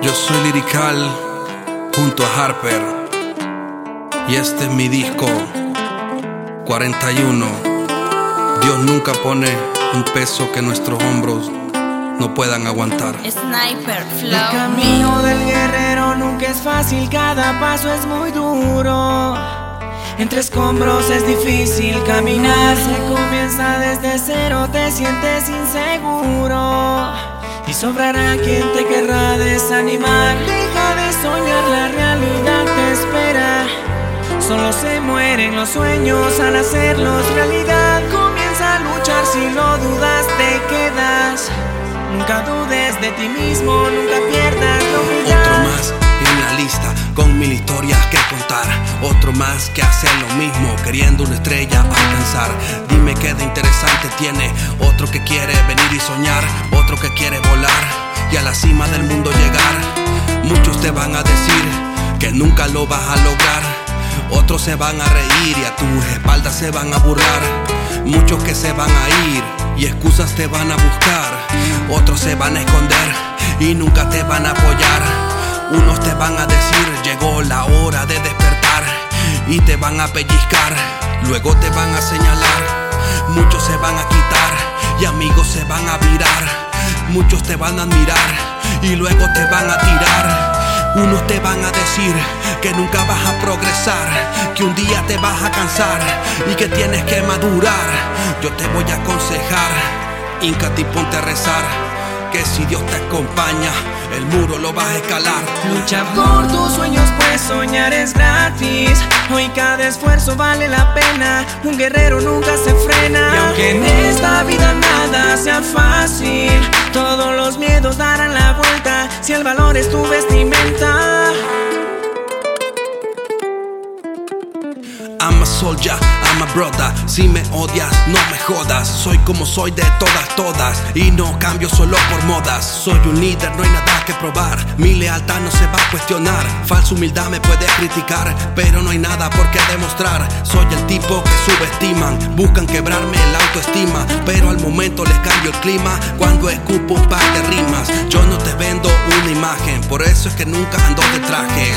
Yo soy Lirical junto a Harper y este es mi disco 41. Dios nunca pone un peso que nuestros hombros no puedan aguantar. Sniper Flow. El camino del guerrero nunca es fácil, cada paso es muy duro. Entre escombros es difícil caminar, se comienza desde cero, te sientes inseguro. Y sobrará quien te querrá desanimar. Deja de soñar, la realidad te espera. Solo se mueren los sueños al hacerlos realidad. Comienza a luchar, si lo dudas te quedas. Nunca dudes de ti mismo, nunca con mil historias que contar. Otro más que hace lo mismo, queriendo una estrella alcanzar. Dime qué de interesante tiene. Otro que quiere venir y soñar. Otro que quiere volar y a la cima del mundo llegar. Muchos te van a decir que nunca lo vas a lograr. Otros se van a reír y a tus espaldas se van a burlar. Muchos que se van a ir y excusas te van a buscar. Otros se van a esconder y nunca te van a apoyar. Unos te van a decir llegó la hora de despertar y te van a pellizcar. Luego te van a señalar. Muchos se van a quitar y amigos se van a virar. Muchos te van a admirar y luego te van a tirar. Unos te van a decir que nunca vas a progresar, que un día te vas a cansar y que tienes que madurar. Yo te voy a aconsejar, Incati ponte a rezar, que si Dios te acompaña, el muro lo vas a escalar. Lucha por tus sueños, pues soñar es gratis. Hoy cada esfuerzo vale la pena. Un guerrero nunca se frena. Y aunque en esta vida nada sea fácil, todos los miedos darán la vuelta. Si el valor es tu vestimenta. I'm a soldier, I'm a brother. Si me odias, no me jodas. Soy como soy de todas, todas. Y no cambio solo por modas. Soy un líder, no hay nada que probar. Mi lealtad no se va a cuestionar. Falsa humildad me puede criticar, pero no hay nada por qué demostrar. Soy el tipo que subestiman. Buscan quebrarme la autoestima, pero al momento les cambio el clima. Cuando escupo un par de rimas, yo no te vendo una imagen. Por eso es que nunca ando de traje.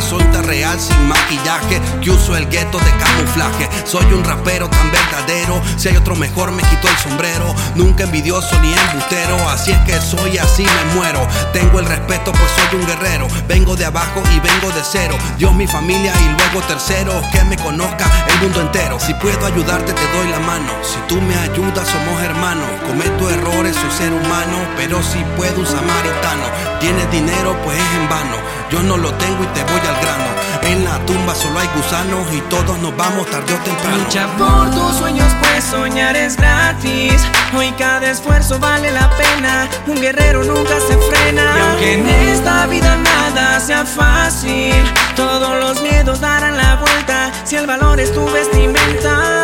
Real sin maquillaje que uso el gueto de camuflaje. Soy un rapero tan verdadero. Si hay otro mejor, me quito el sombrero. Nunca envidioso ni embustero. Así es que soy así, me muero. Tengo el respeto, pues soy un guerrero. Vengo de abajo y vengo de cero. Dios, mi familia y luego tercero. Que me conozca el mundo entero. Si puedo ayudarte, te doy la mano. Si tú me ayudas, somos hermanos. Cometo errores, soy ser humano. Pero si puedo, un samaritano. Tienes dinero, pues es en vano. Yo no lo tengo y te voy al grano. En la tumba solo hay gusanos y todos nos vamos tarde o temprano. Lucha por tus sueños, pues soñar es gratis. Hoy cada esfuerzo vale la pena. Un guerrero nunca se frena. Y aunque en esta vida nada sea fácil, todos los miedos darán la vuelta. Si el valor es tu vestimenta.